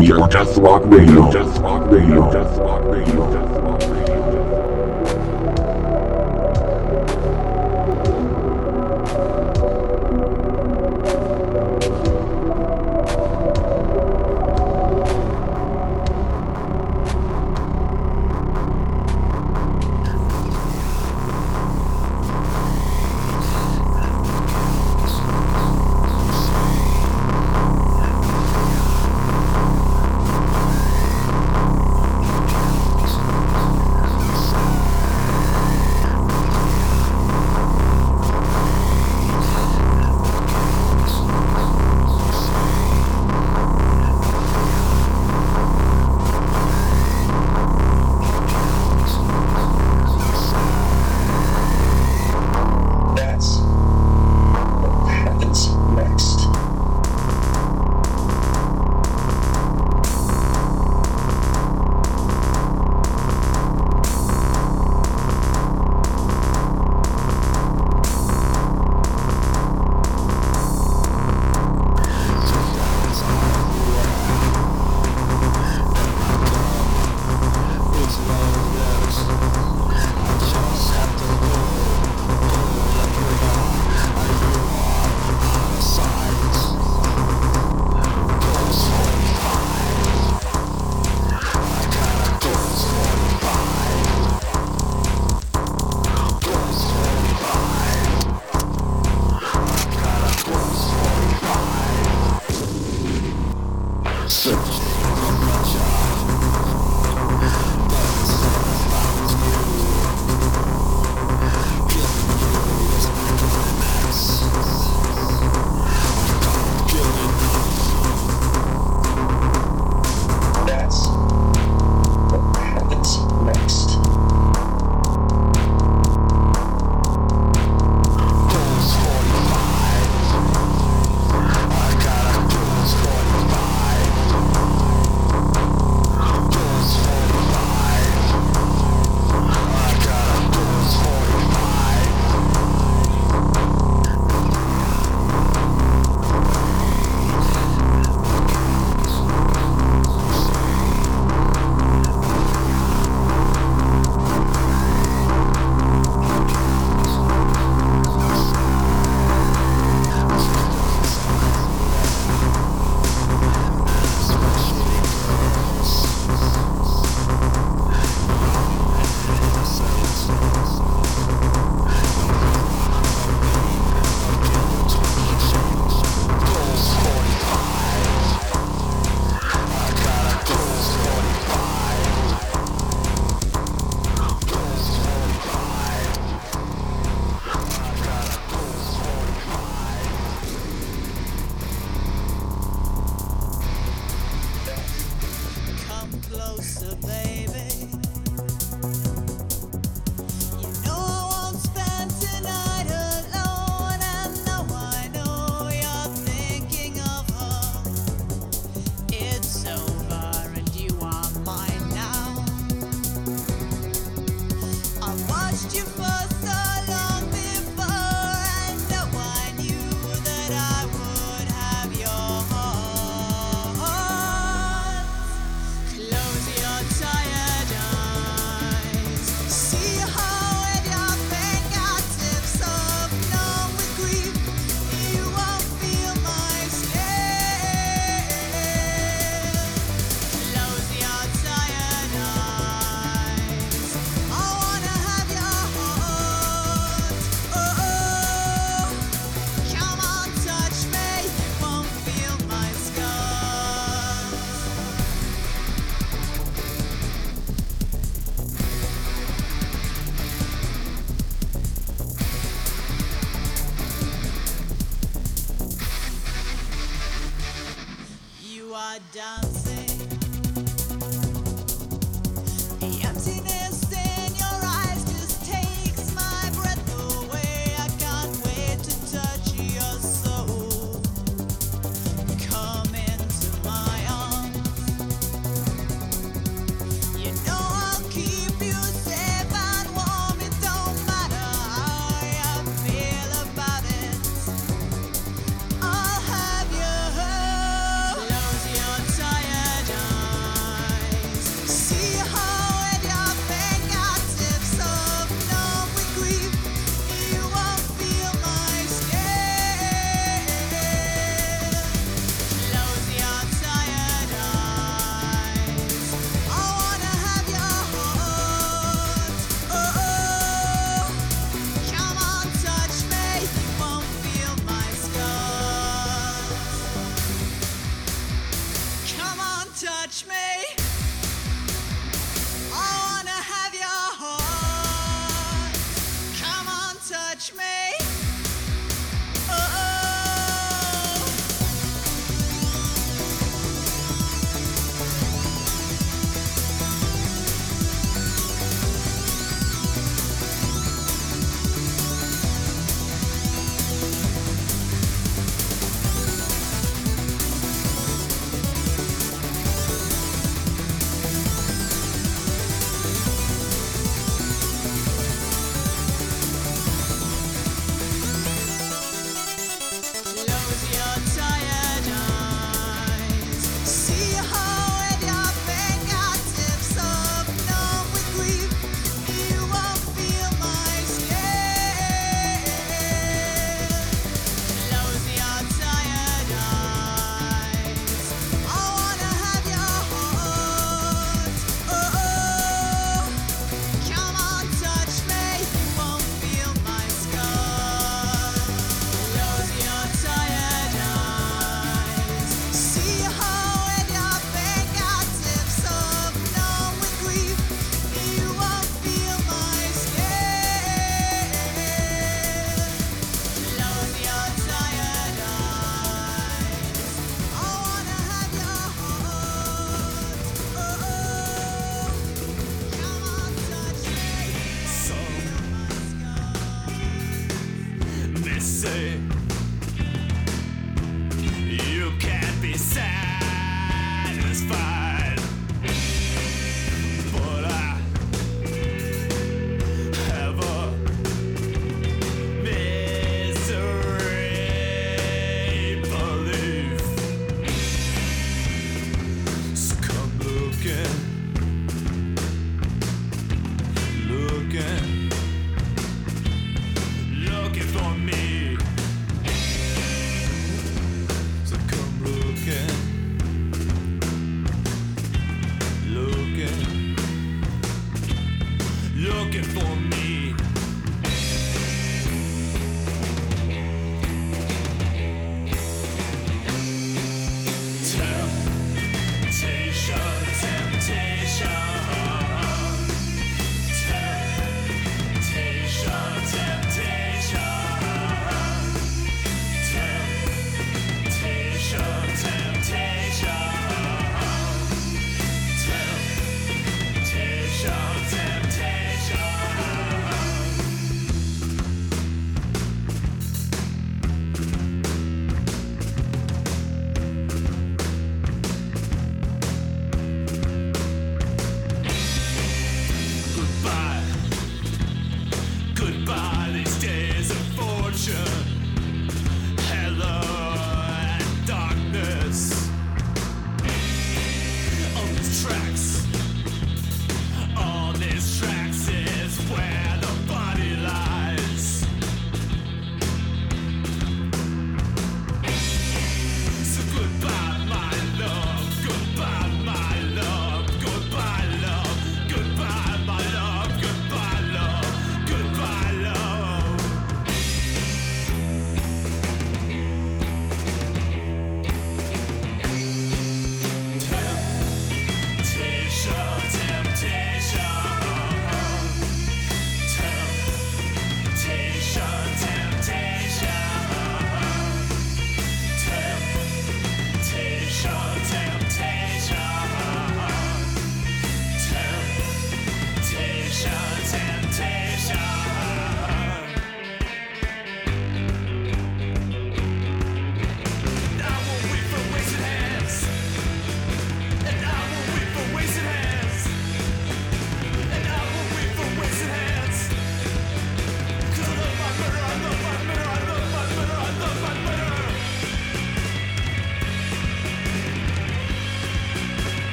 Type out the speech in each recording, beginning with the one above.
We are Death Rock Radio. Death Rock Radio. Death Rock Radio.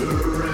The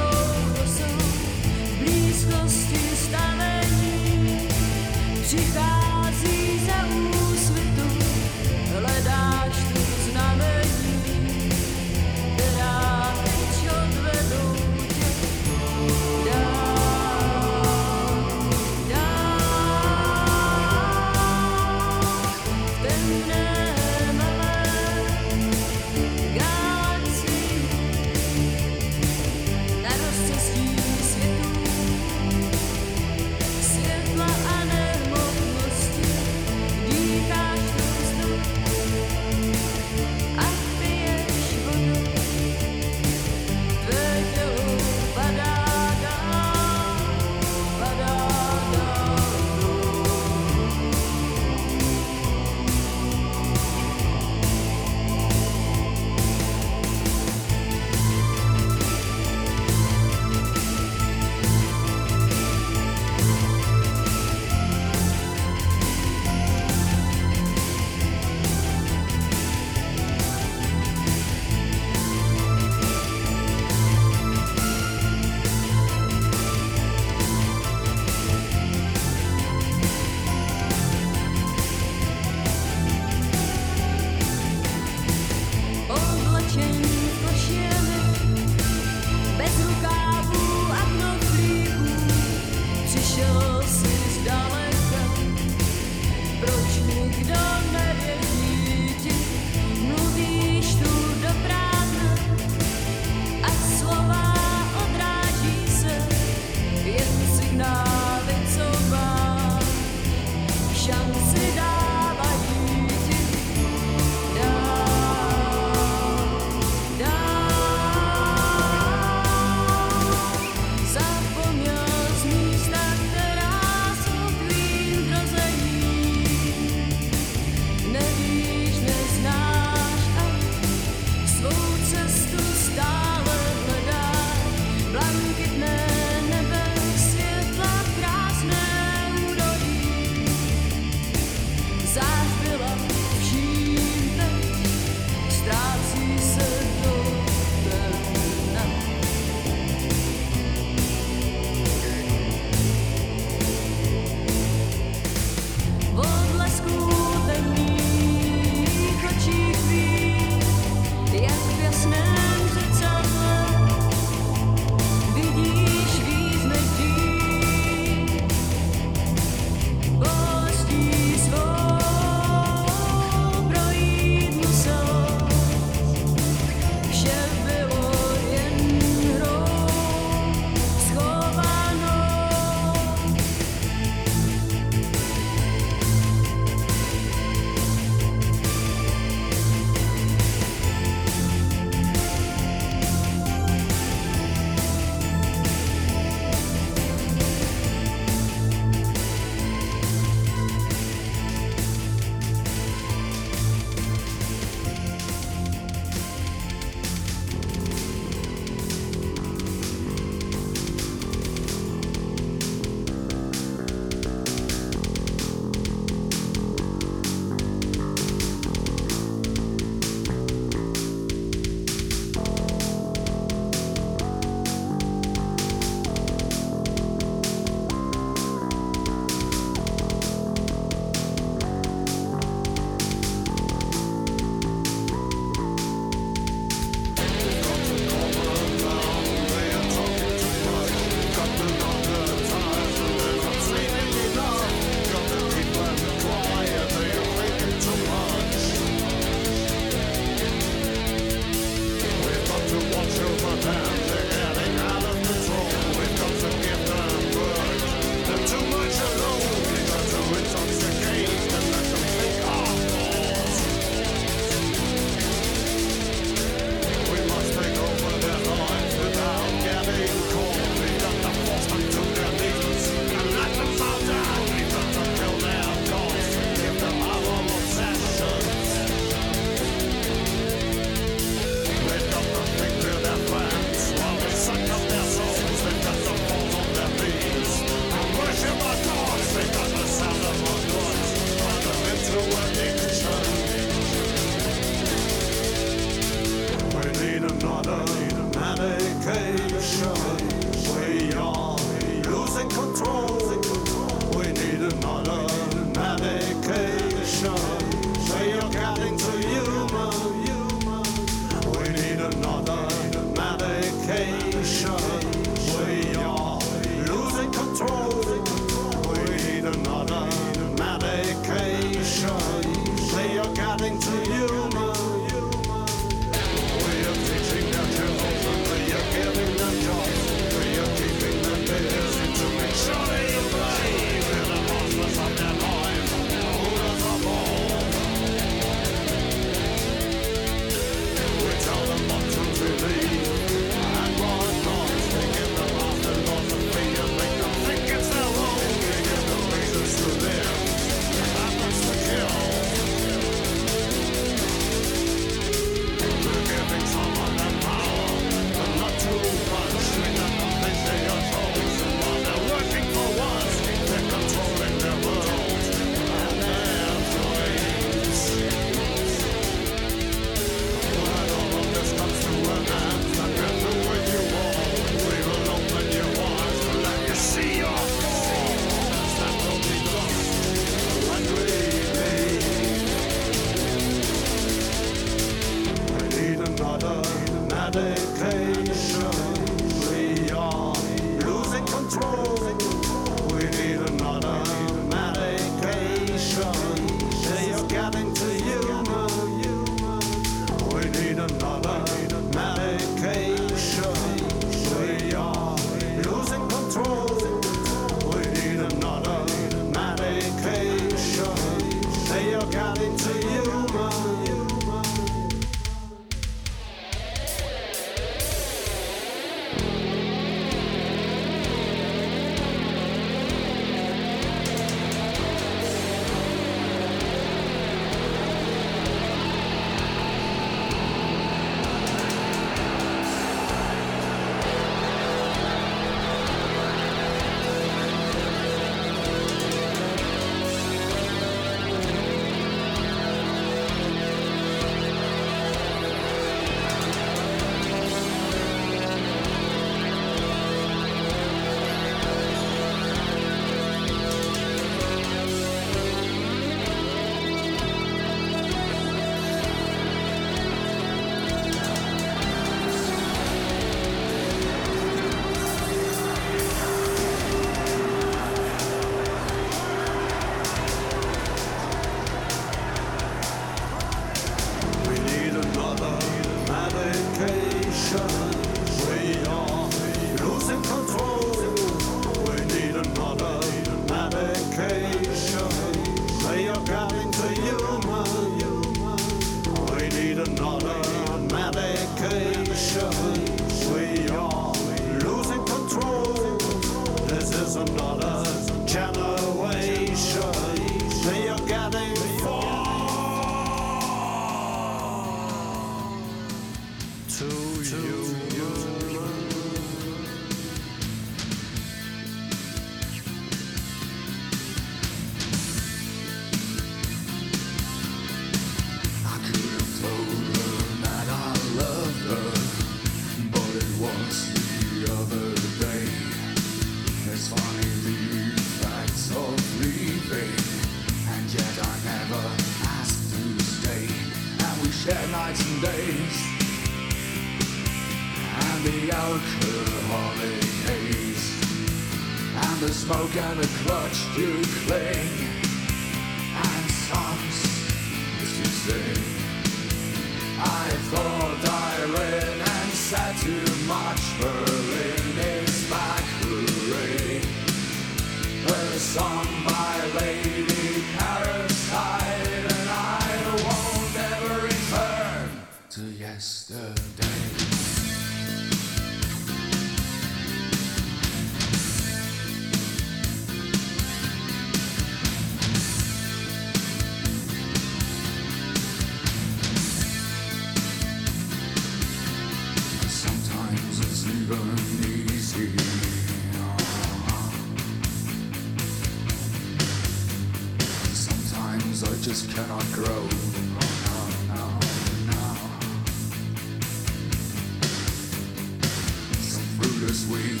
a sweet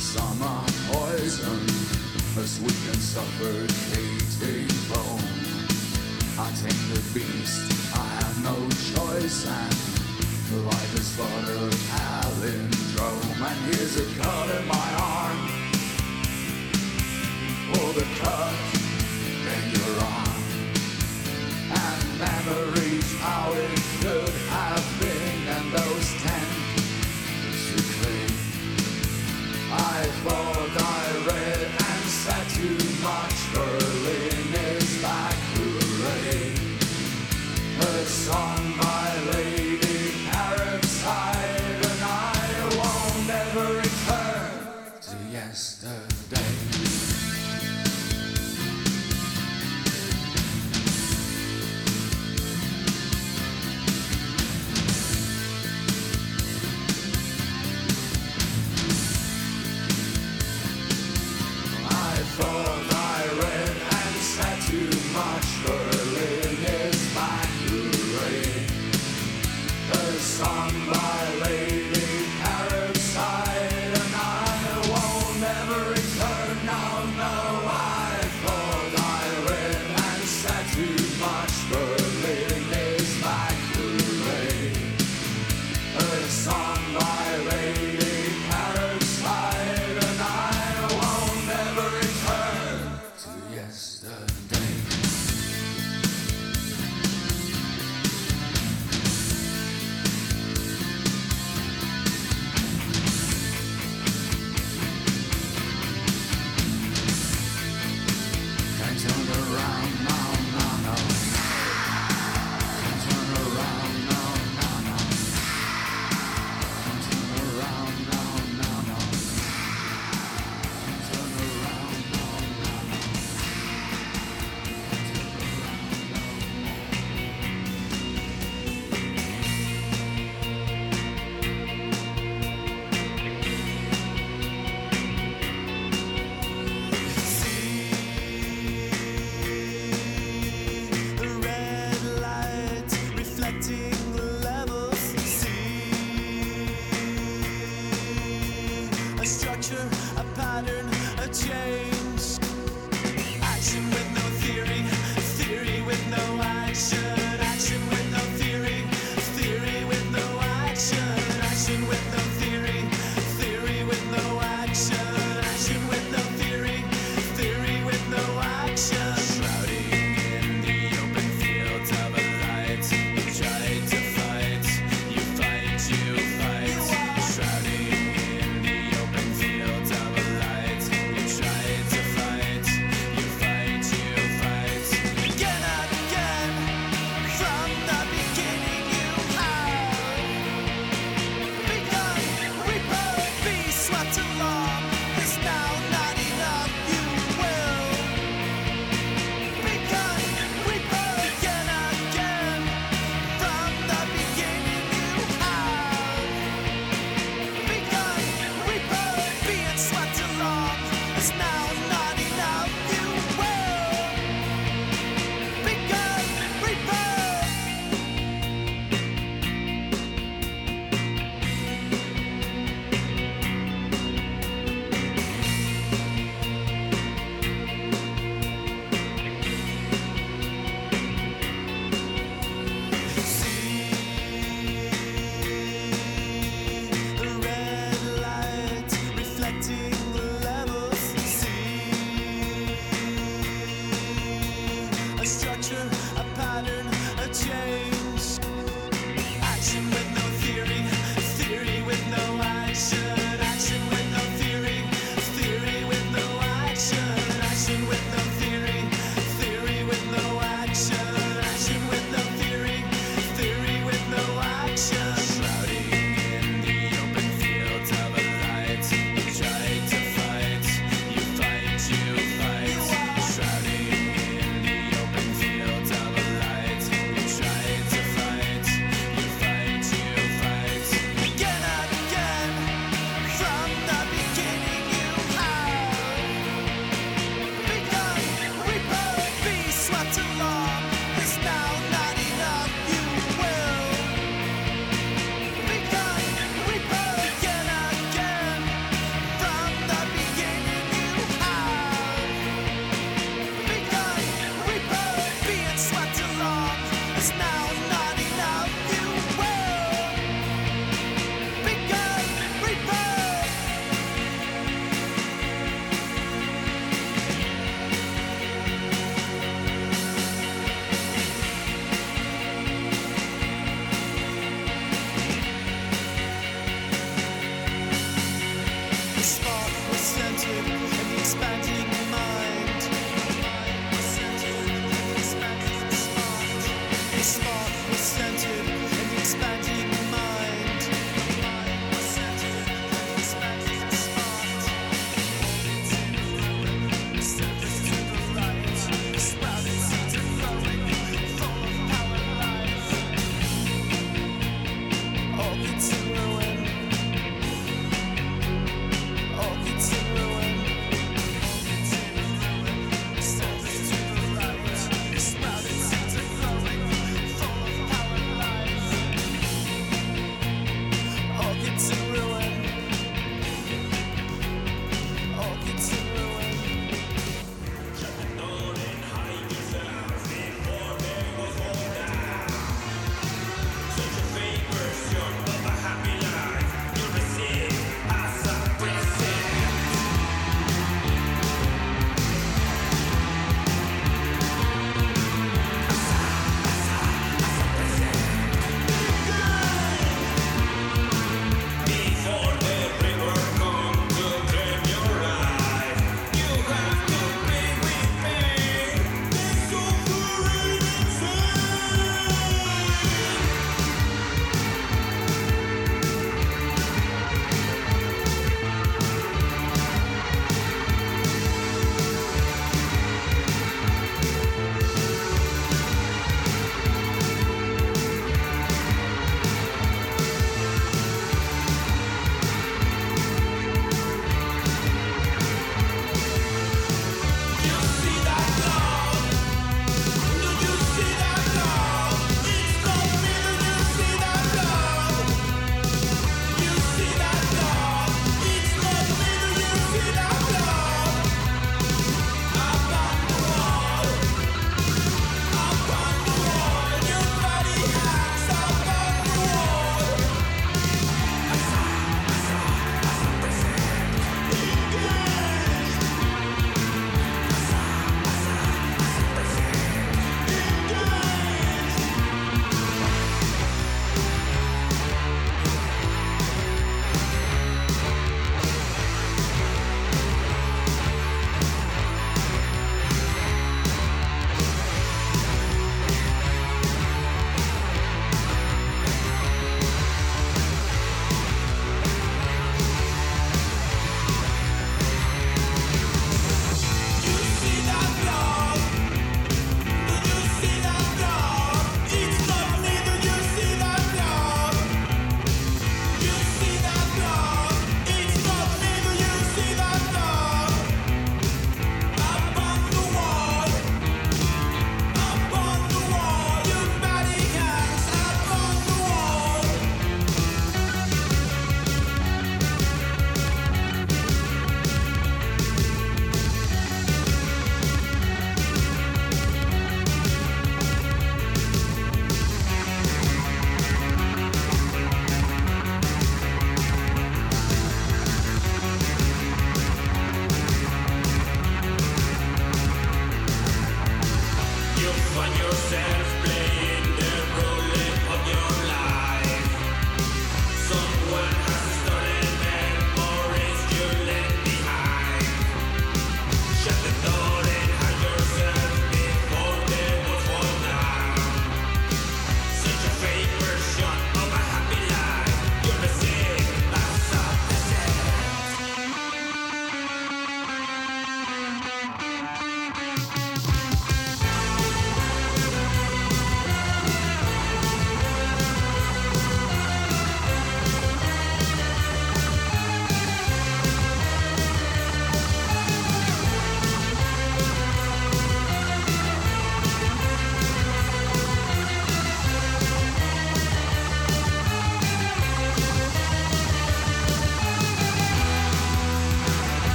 summer poison, as sweet and suffocating bone. I take the beast, I have no choice, and life is but a palindrome. And here's a cut in my arm, or the cut in your arm, and memory.